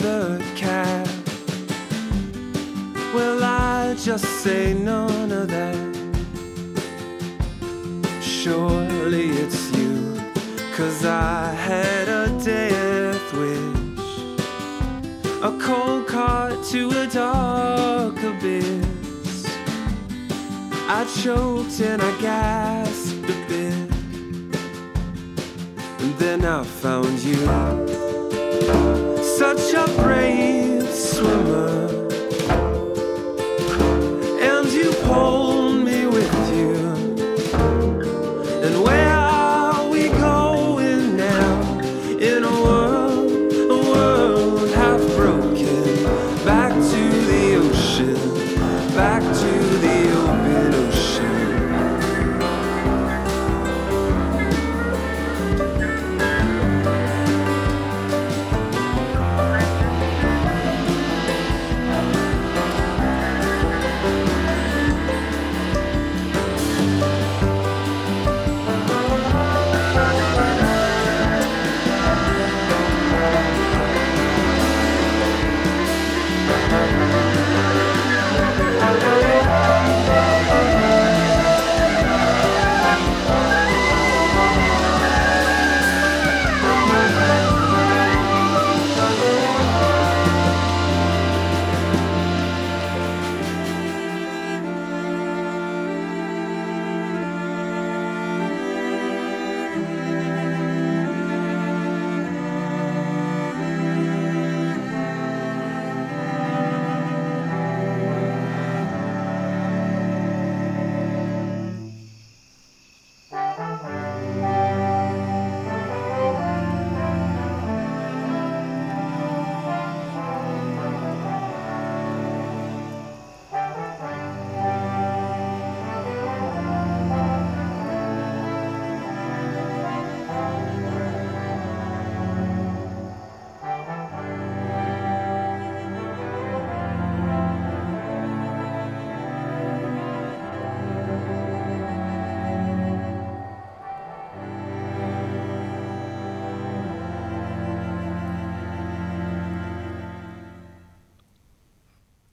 feathered cap? Well, I just say none of that. Surely it's you, cause I had a death wish, a cold cart to a dark abyss. I choked and I gasped a bit. And then I found you. Such a brave swimmer. And you pulled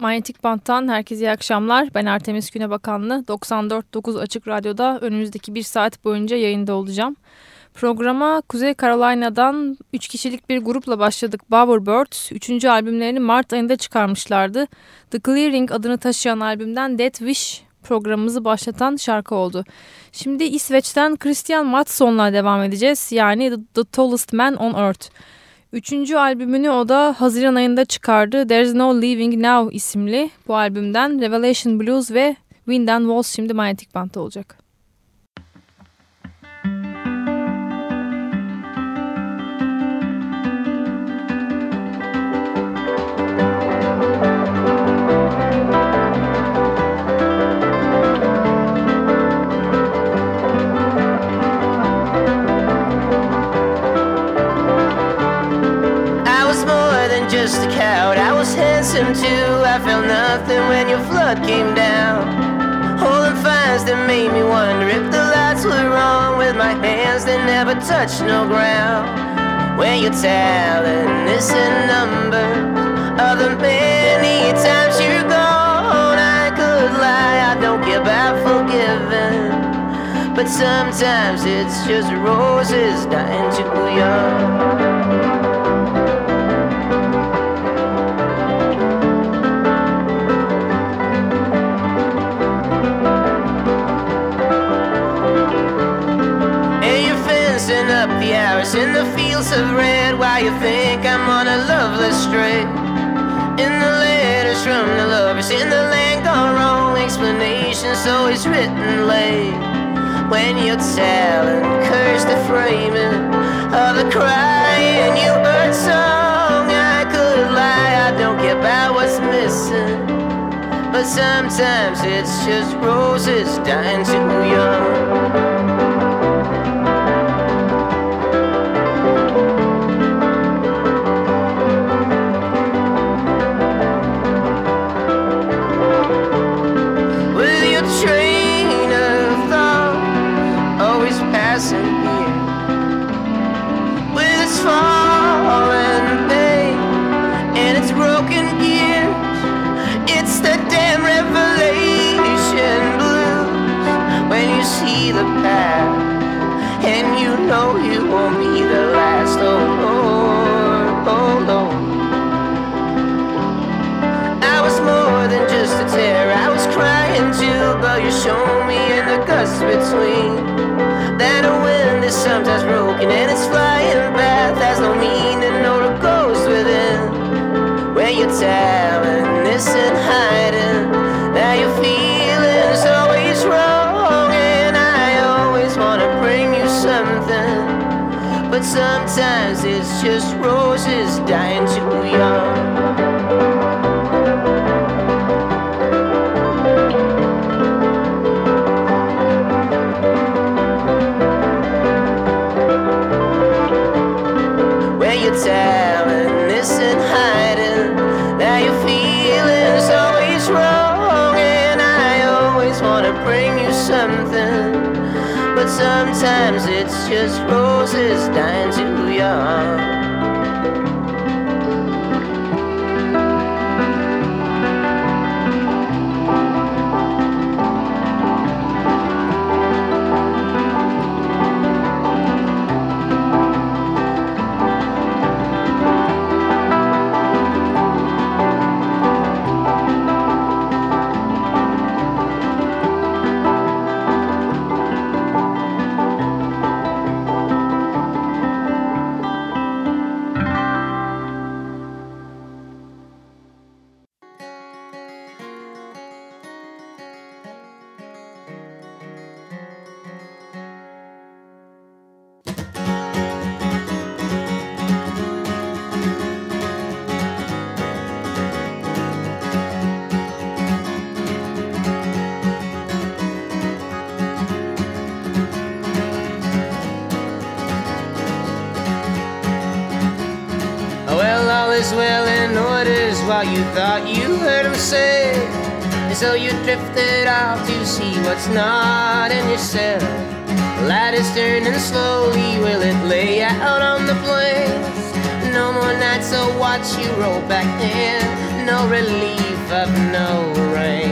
Manyetik Bant'tan herkese iyi akşamlar. Ben Artemis Günebakanlı. 94.9 Açık Radyo'da önümüzdeki bir saat boyunca yayında olacağım. Programa Kuzey Carolina'dan 3 kişilik bir grupla başladık. Bowerbirds 3. albümlerini Mart ayında çıkarmışlardı. The Clearing adını taşıyan albümden Dead Wish programımızı başlatan şarkı oldu. Şimdi İsveç'ten Christian Mattsson'la devam edeceğiz. Yani The Tallest Man on Earth. Üçüncü albümünü o da Haziran ayında çıkardı. There's No Leaving Now isimli bu albümden Revelation Blues ve Wind and Walls şimdi Manyetik Bant'ta olacak. Just a coward. I was handsome too. I felt nothing when your flood came down. Holding fires that made me wonder if the lights were wrong with my hands that never touched no ground. When you're telling this a number of the many times you're gone, I could lie. I don't care about forgiving. But sometimes it's just roses dying too young. In the fields of red why you think I'm on a loveless string. In the letters from the lovers in the land gone wrong, explanations always written late. When you're telling, curse the framing of the crying you bird song. I could lie, I don't care about what's missing. But sometimes it's just roses dying too young. Too, but you show me in the gusts between that a wind is sometimes broken and it's flying path has no meaning, no the ghost within. Where you're telling this and hiding, that your feelings always wrong. And I always wanna bring you something, but sometimes it's just roses dying just roses dying too young. So you drifted off to see what's not in yourself. The light is turning slowly, will it lay out on the plains? No more nights, so watch you roll back in. No relief of no rain.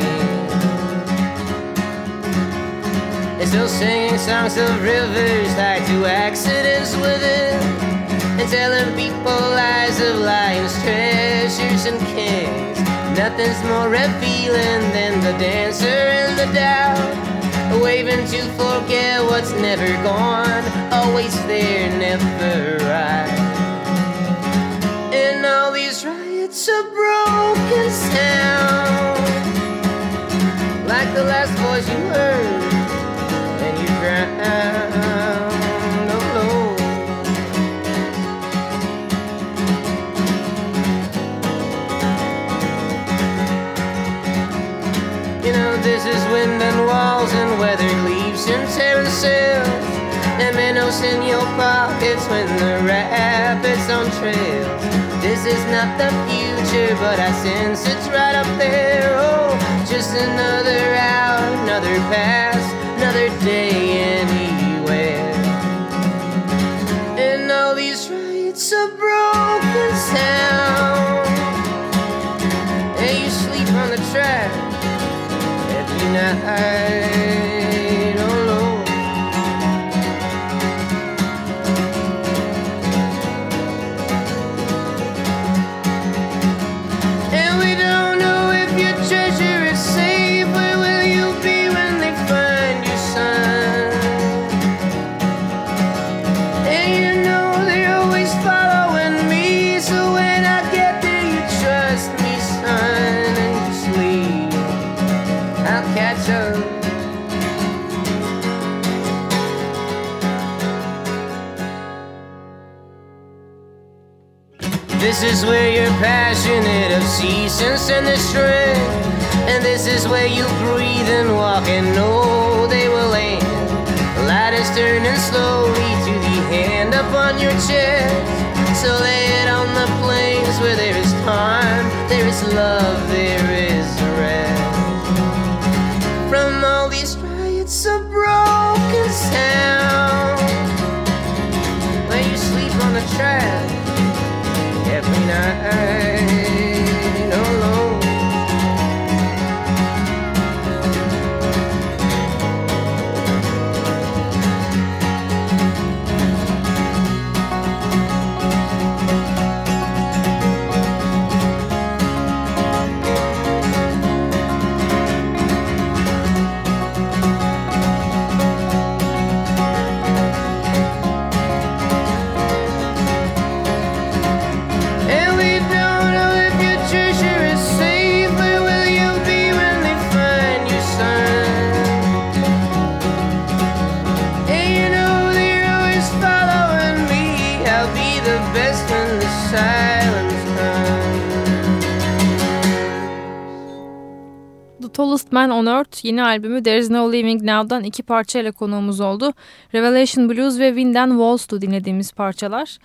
They're still singing songs of rivers tied to accidents within, and telling people lies of lions, treasures, and kings. Nothing's more revealing than the dancer in the doubt. Waving to forget what's never gone, always there, never right. And all these riots of broken sound, like the last voice you heard, and you drowned. Wind and walls and weathered leaves and sails. And minnows in your pockets when the rapids on trails. This is not the future, but I sense it's right up there. Oh, just another hour, another pass, another day anywhere. And all these riots of broken sound. Night. Passionate of seasons and the strength. And this is where you breathe and walk and know they will end. Light is turning slowly to the hand upon your chest. So lay it on the plains where there is time, there is love, there is rest. From all these riots of broken sound, where you sleep on the track night. Tallest Man on Earth yeni albümü There's No Living Now'dan iki parçayla konuğumuz oldu. Revelation Blues ve Wind and Walls'tu dinlediğimiz parçalar.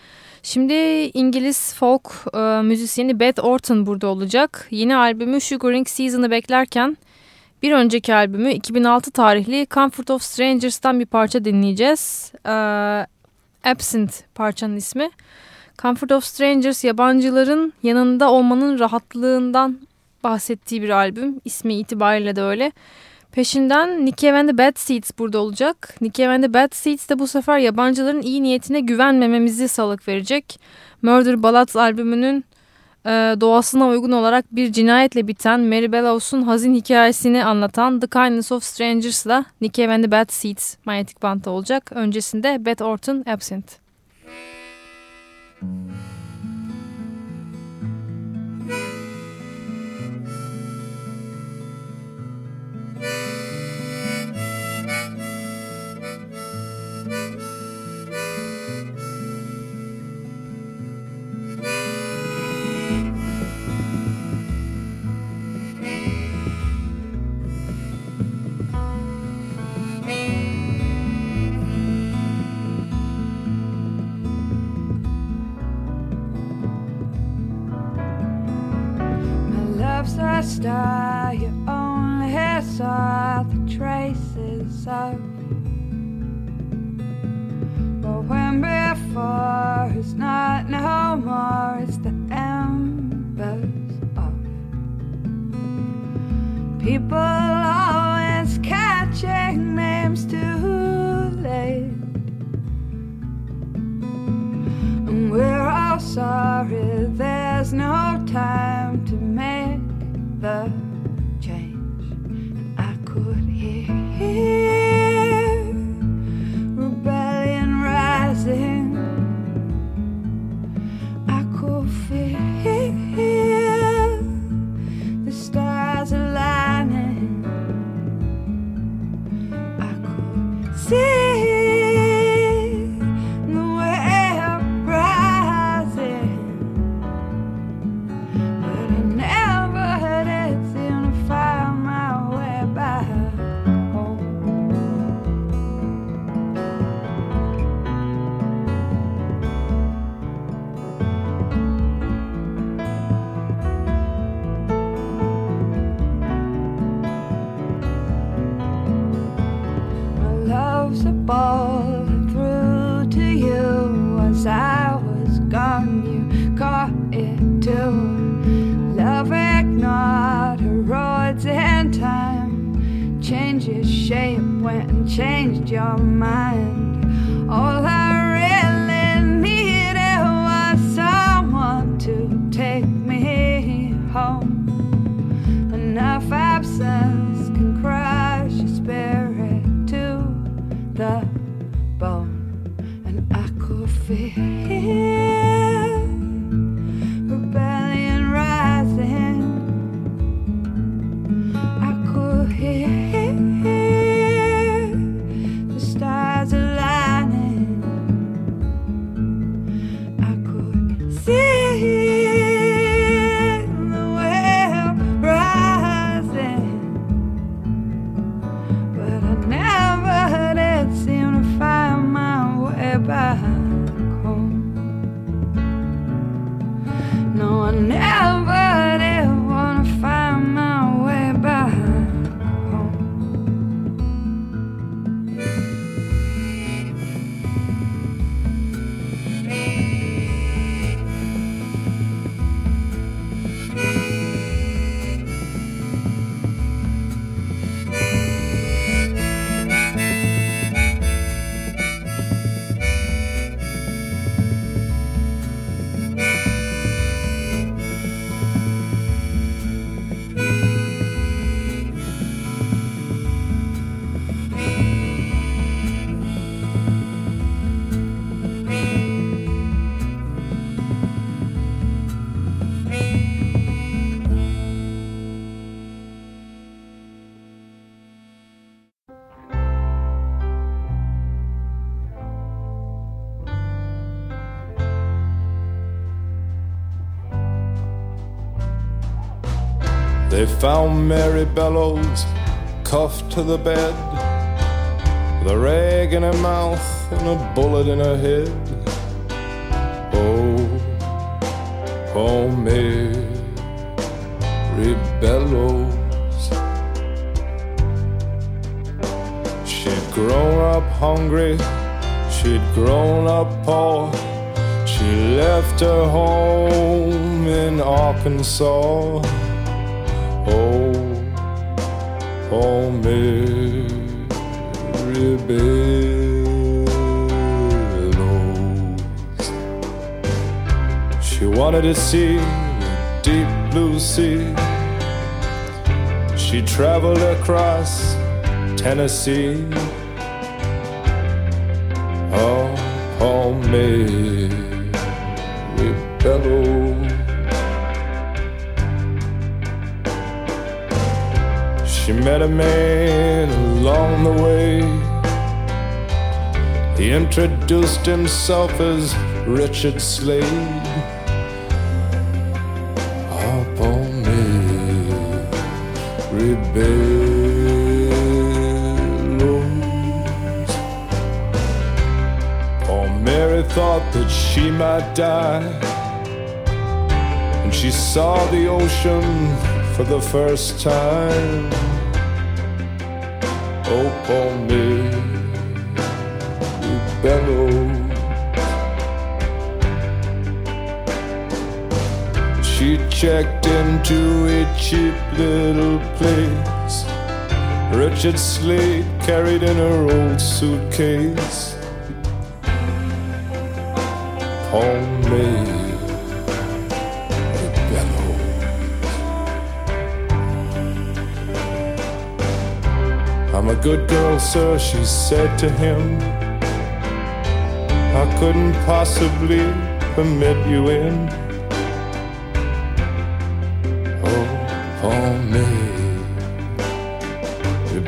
Şimdi İngiliz folk e, müzisyeni Beth Orton burada olacak. Yeni albümü Sugaring Season'ı beklerken bir önceki albümü 2006 tarihli Comfort of Strangers'tan bir parça dinleyeceğiz. E, Absent parçanın ismi. Comfort of Strangers yabancıların yanında olmanın rahatlığından bahsettiği bir albüm. İsmi itibariyle de öyle. Peşinden Nicky and the Bad Seeds burada olacak. Nicky and the Bad Seeds de bu sefer yabancıların iyi niyetine güvenmememizi salık verecek. Murder Ballads albümünün e, doğasına uygun olarak bir cinayetle biten Mary Bellows'un hazin hikayesini anlatan The Kindness of Strangers'la Nicky and the Bad Seeds manyetik bantta olacak. Öncesinde Beth Orton Absent. My love's a star you only saw the traces of. But when before is not no more, it's the embers of. People always catching names too late. And we're all sorry there's no time your mind. All I really needed was someone to take me home. They found Mary Bellows cuffed to the bed, with a rag in her mouth and a bullet in her head. Oh, oh, Mary Bellows. She'd grown up hungry, she'd grown up poor. She left her home in Arkansas. Oh, oh, Mary Bellows. She wanted to see the deep blue sea. She traveled across Tennessee. Oh, oh, Mary Bellows. She met a man along the way. He introduced himself as Richard Slade. Upon me, rebellos. Oh, Poor Mary thought that she might die. And she saw the ocean for the first time. She checked into a cheap little place. Richard Slade carried in her old suitcase. Poor I'm a good girl, sir, she said to him. I couldn't possibly permit you in. Oh, poor me,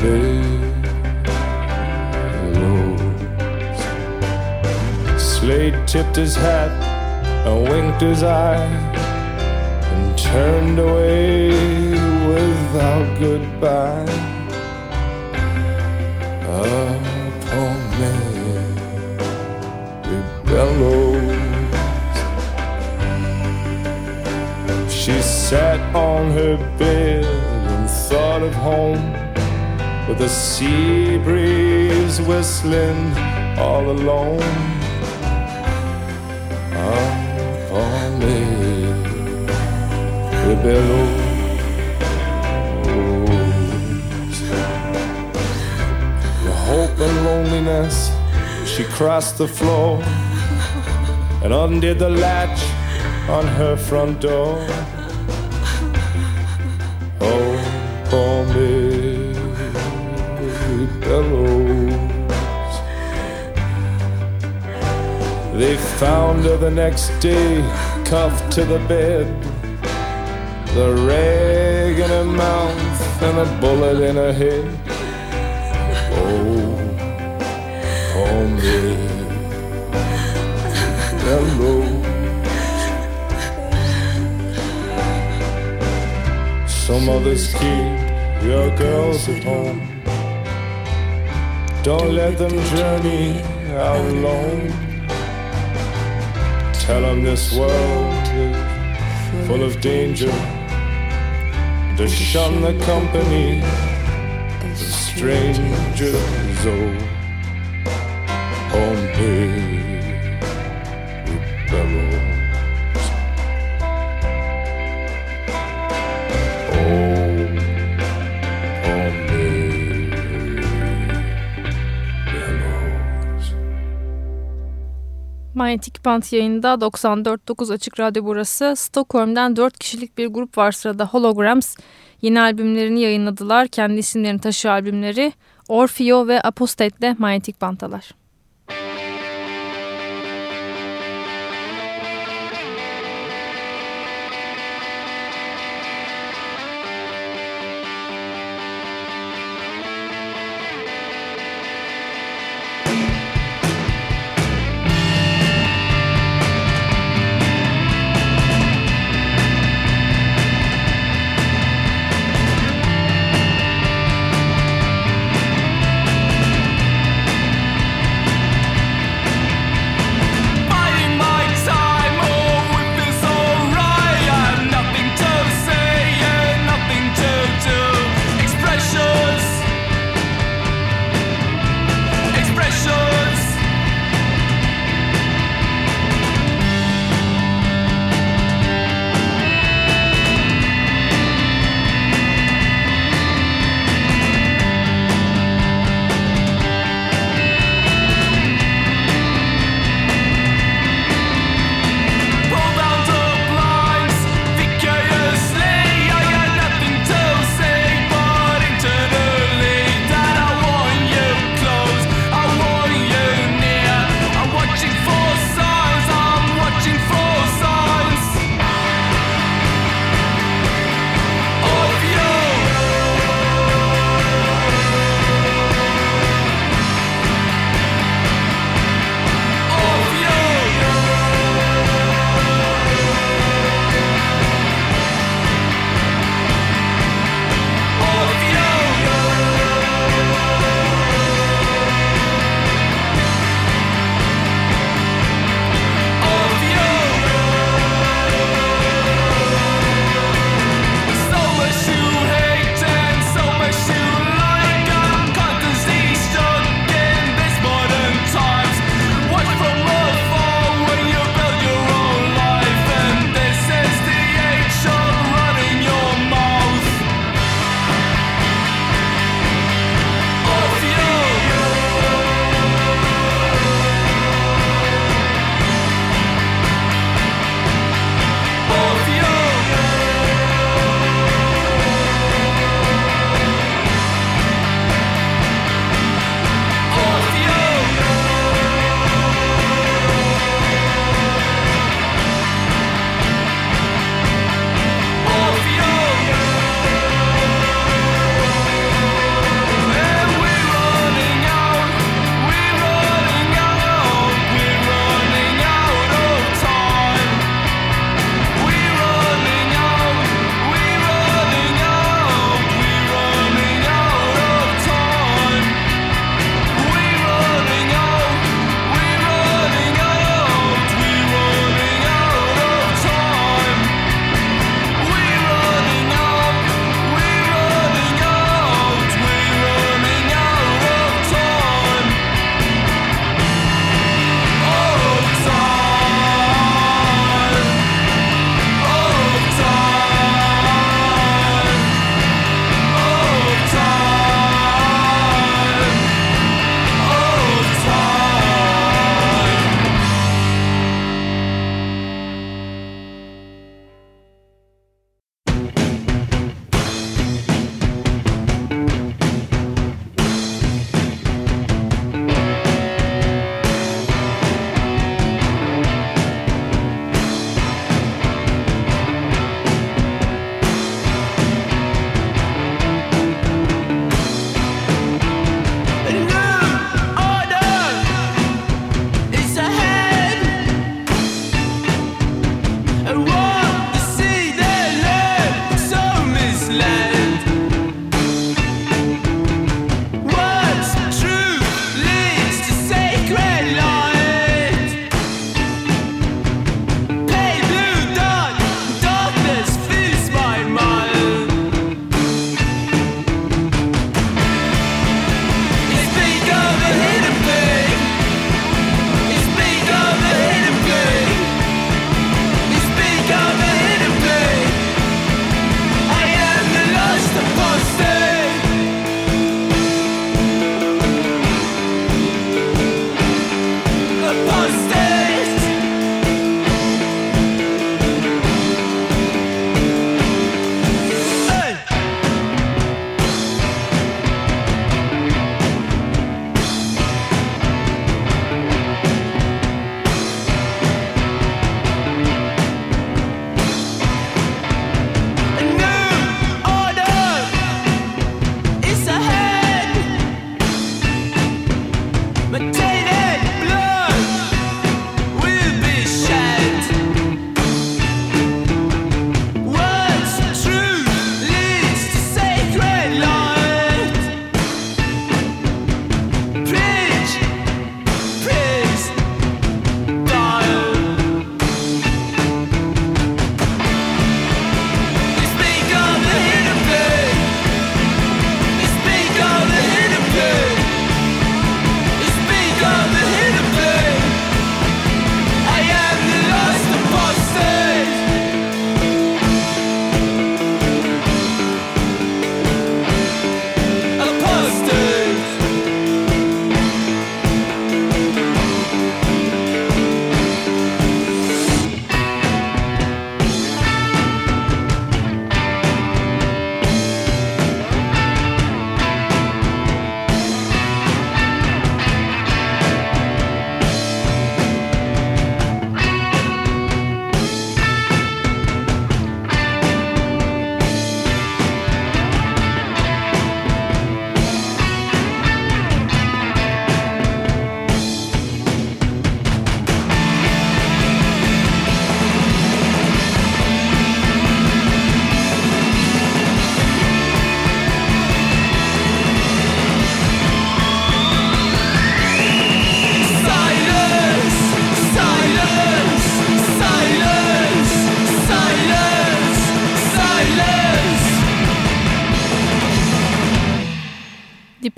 bellows. Slade tipped his hat and winked his eye and turned away without goodbye. Bellows. She sat on her bed and thought of home with the sea breeze whistling all alone. Up on the billows. The hope and loneliness, she crossed the floor and undid the latch on her front door. Oh, for me, bellows. They found her the next day, cuffed to the bed, the rag in her mouth and a bullet in her head. Oh, for me, bellows. Some others keep your girls at home. Don't let them journey out alone. Tell them this world is full of danger. To shun the company of strangers. Oh, home. Manyetik Band yayında 94.9 Açık Radyo burası. Stockholm'den 4 kişilik bir grup var sırada Holograms. Yeni albümlerini yayınladılar. Kendi isimlerini taşıyor albümleri. Orfeo ve Apostate'le Manyetik Band'talar.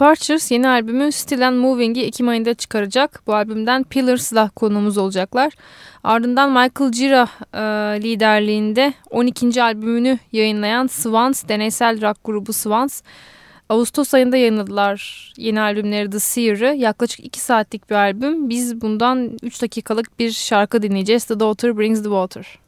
Departures yeni albümü Still and Moving'i Ekim ayında çıkaracak. Bu albümden Pillars'la konuğumuz olacaklar. Ardından Michael Gira e, liderliğinde 12. albümünü yayınlayan Swans, deneysel rock grubu Swans, Ağustos ayında yayınladılar yeni albümleri The Seer'ı. Yaklaşık 2 saatlik bir albüm. Biz bundan 3 dakikalık bir şarkı dinleyeceğiz. The Daughter Brings the Water.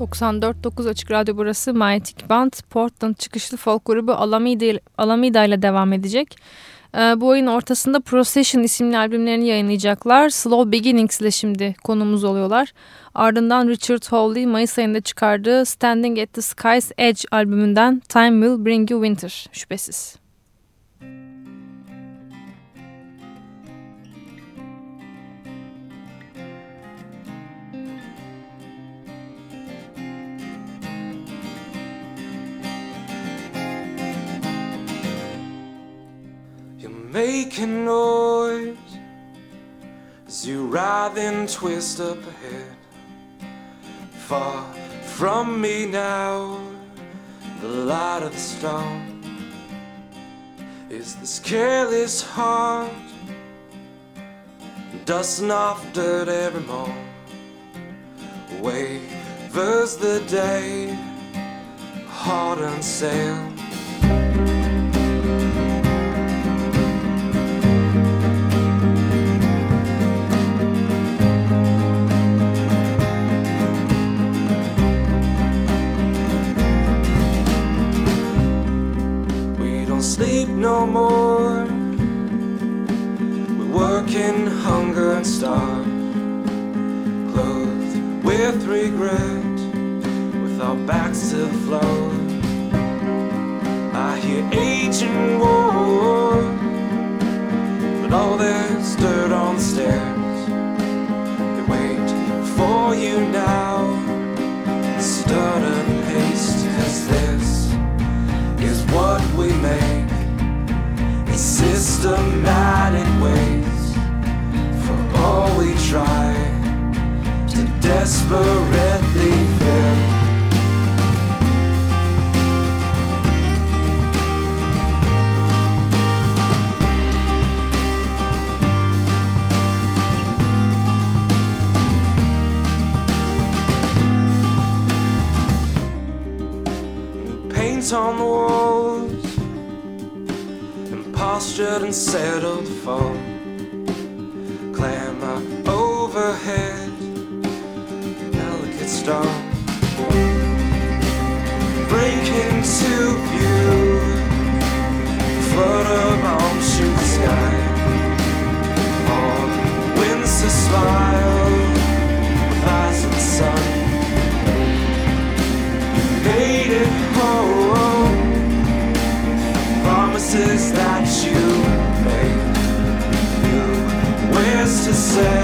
94.9 Açık Radyo burası Mayetik Band. Portland çıkışlı folk grubu Alameda, Alameda ile devam edecek. Ee, bu ayın ortasında Procession isimli albümlerini yayınlayacaklar. Slow Beginnings ile şimdi konumuz oluyorlar. Ardından Richard Hawley Mayıs ayında çıkardığı Standing at the Sky's Edge albümünden Time Will Bring You Winter şüphesiz. Making noise as you writhe and twist up ahead. Far from me now, the light of the storm is this careless heart dusting off dirt every morn. Wavers the day, hard on sail. No more. We work in hunger and starve, clothed with regret, with our backs to the floor. I hear aging war, but all there's dirt on the stairs. They wait for you now, systematic ways for all we try to desperately fill. Paint on the walls postured and settled for clamor overhead, delicate storm break into view, flutter on shoot the sky, on winds to smile where's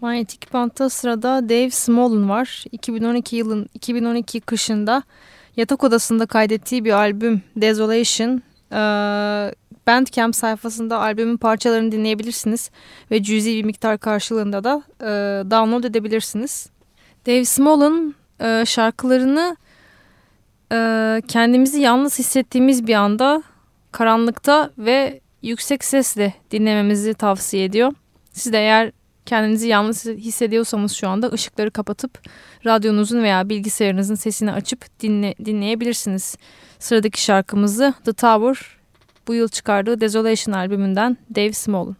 Manyetik Bant'ta sırada Dave Smolin var. 2012 yılın 2012 kışında yatak odasında kaydettiği bir albüm Desolation. Ee, Bandcamp sayfasında albümün parçalarını dinleyebilirsiniz ve cüzi bir miktar karşılığında da e, download edebilirsiniz. Dave Smolin e, şarkılarını e, kendimizi yalnız hissettiğimiz bir anda karanlıkta ve yüksek sesle dinlememizi tavsiye ediyor. Siz de eğer Kendinizi yalnız hissediyorsanız şu anda ışıkları kapatıp radyonuzun veya bilgisayarınızın sesini açıp dinle, dinleyebilirsiniz. Sıradaki şarkımızı The Tower bu yıl çıkardığı Desolation albümünden Dave Small'ın.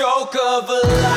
joke of a life.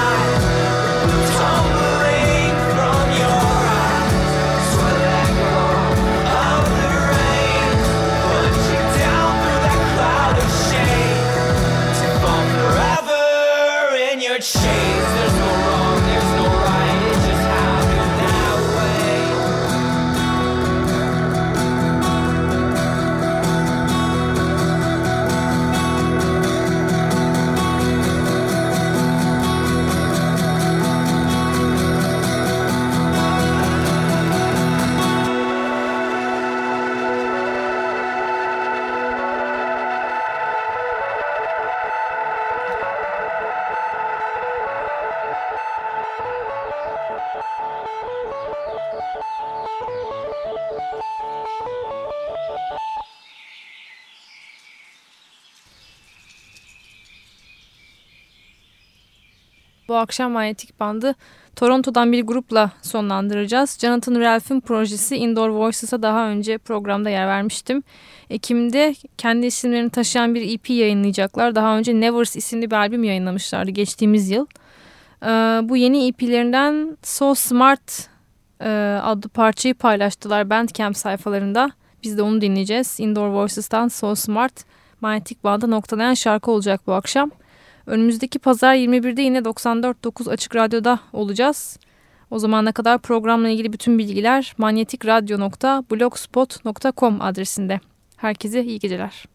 Bu akşam Manyetik Band'ı Toronto'dan bir grupla sonlandıracağız. Jonathan Ralph'in projesi Indoor Voices'a daha önce programda yer vermiştim. Ekim'de kendi isimlerini taşıyan bir EP yayınlayacaklar. Daha önce Nevers isimli bir albüm yayınlamışlardı geçtiğimiz yıl. Ee, bu yeni EP'lerinden So Smart e, adlı parçayı paylaştılar Bandcamp sayfalarında. Biz de onu dinleyeceğiz. Indoor Voices'tan So Smart Manyetik Band'a noktalayan şarkı olacak bu akşam. Önümüzdeki pazar 21'de yine 94.9 Açık Radyo'da olacağız. O zamana kadar programla ilgili bütün bilgiler manyetikradyo.blogspot.com adresinde. Herkese iyi geceler.